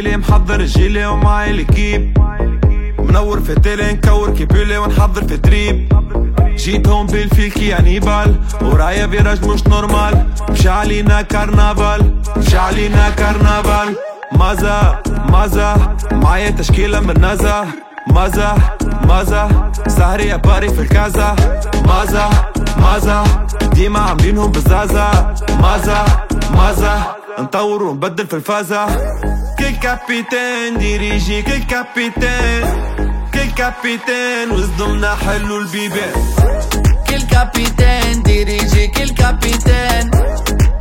كيبيلي محضر الجيلي ومعي الكيب منور في تيلي نكور كيبيلي ونحضر في دريب جيت هون بالفيل كي انيبال ورايا فيراج مش نورمال. مش علينا كارنفال مش علينا كارنفال مازا مازا معايا تشكيلة من نزا مازا مازا سهري يا باري في الكازا. مازا مازا ديما عاملينهم بزازا. مازا مازا نطور ونبدل في الفازة كل كابيتان ديريجي كل كابيتان كل كابيتان وصدمنا حلو البيبان كل كابيتان ديريجي كل كابيتان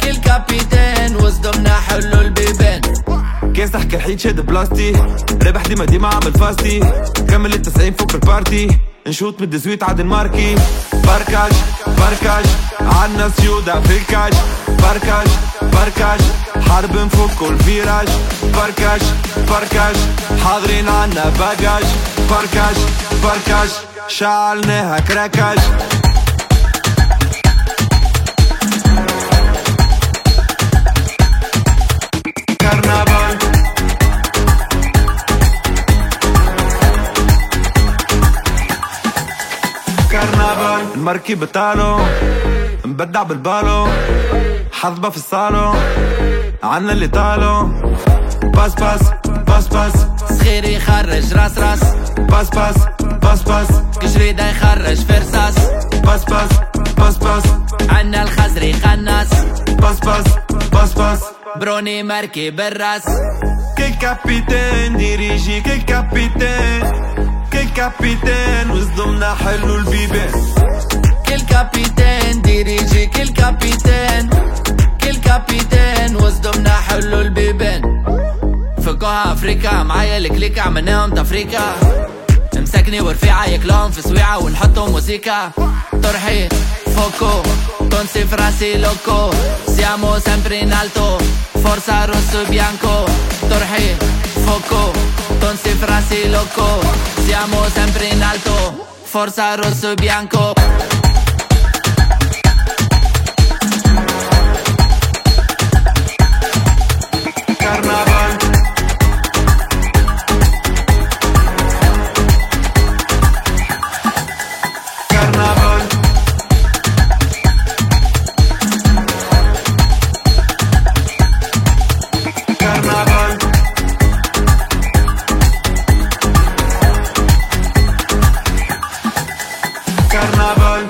كل كابيتان وصدمنا حلو البيبان كيس تحكي الحيط شاد بلاستي رابح ديما ديما عامل فاستي كمل التسعين فوق البارتي نشوط من الدزويت عاد الماركي بركاش بركاش عنا سيودا في الكاش بركاش بركاش حرب نفك الفيراج بركاش بركاش حاضرين عنا باجاج بركاش بركاش شعلناها كراكاش كرنفال المركب تالو مبدع بالبالو حظبة في الصالو عنا اللي طالو. باس باس باس باس صغير يخرج راس راس. باس باس باس باس كشريدة يخرج فرساس باس باس باس باس عنا الخزري خناس باس باس باس باس بروني مركب الراس كل كابيتان ديريجي كل كابيتان. كل كابيتان وصدمنا حلو البيبان. كل حلو البيبان. فكوها افريكا معايا الكليكة عملناهم تفريكا مسكني ورفيعة يكلهم في سويعة ونحطهم موسيقى طرحي فوكو. تونسي فراسي لوكو. in alto forza rosso e bianco طرحي فوكو. تونسي فراسي لوكو. in alto forza rosso e bianco карнаваль